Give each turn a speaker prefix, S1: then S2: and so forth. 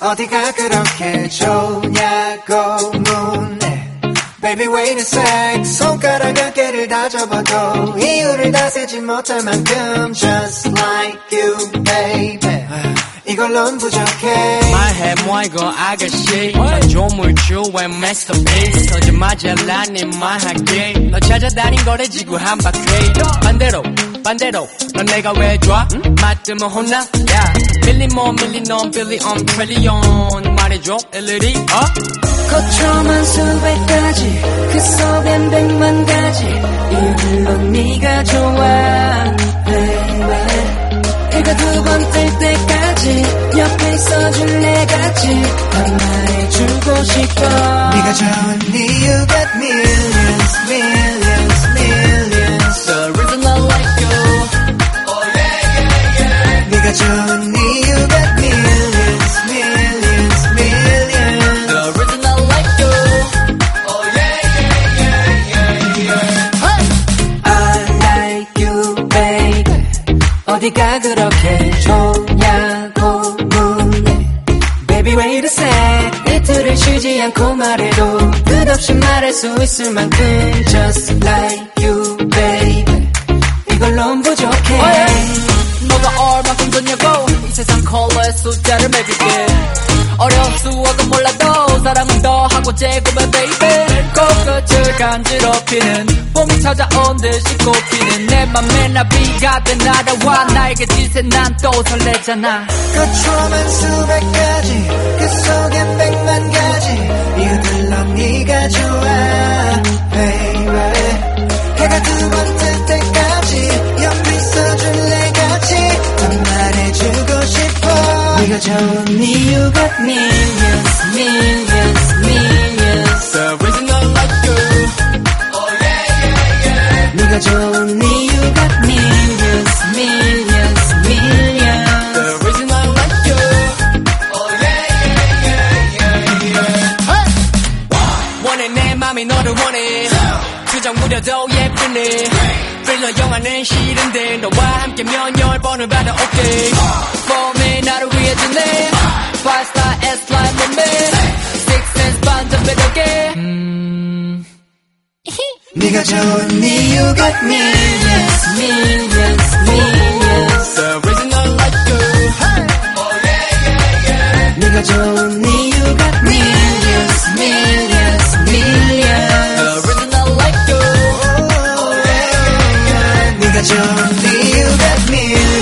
S1: 어디가 그렇게 좋냐고 묻네. Baby wait a sec 손가락 어깨를 다 접어도 이유를 다 세지 못할 만큼 Just like you baby. 이걸론 부족해.
S2: 말해 뭐 이거 아가씨. 조물주의 masterpiece 거짓말잘라니 말할게. 너 찾아다닌 거래 지구 한 바퀴. 반대로 반대로 넌 내가 왜 좋아? 맞으면 혼나? 야 밀리 뭐 밀리 넌 빌리 on 트릴리온 말해줘 일일이 어?
S3: 거쳐만 수백 가지 그 속엔 백만 가지 이유들로 네가 좋아 baby 해가 두 번 뜰 때까지 옆에 있어줄 내 같이 난 말해주고 싶어
S1: 네가 좋은 이유 got millions millions
S3: Baby wait a sec 이틀을 쉬지 않고 말해도 끝없이 말할 수 있을 만큼 Just like you baby. 이걸론 부족해.
S2: 너가 얼마큼 좋냐고 이 세상 컬러의 숫자를 매길게. 어려운 수학은 몰라도 사랑은 더 하고 제곱해 baby. 코끝을 간지럽히는 찾아온 듯이 꽃피는 내 맘에 나비가 돼 날아와 나에게 지새 난또 설레잖아.
S1: 거쳐만 수백 가지 그 속엔 백만 가지 이유들로 네가 좋아 baby. 해가 두 번 뜰 때까지 옆에 있어줄래 같이 더 말해주고 싶어. 네가 좋은 이유가
S3: millions millions
S2: 너를 원해. 주정 무려도 예쁘네. 필러 영화는 싫은데 너와 함께 몇열 번을 받아 오케이 봄에 나 네가 좋은 이유가 millions, millions, millions. The original like you. Hey. Oh yeah yeah yeah.
S1: 네가 좋은 이유가
S3: millions, millions, millions.
S2: The original like you. Oh yeah yeah yeah.
S1: 네가 좋은 millions.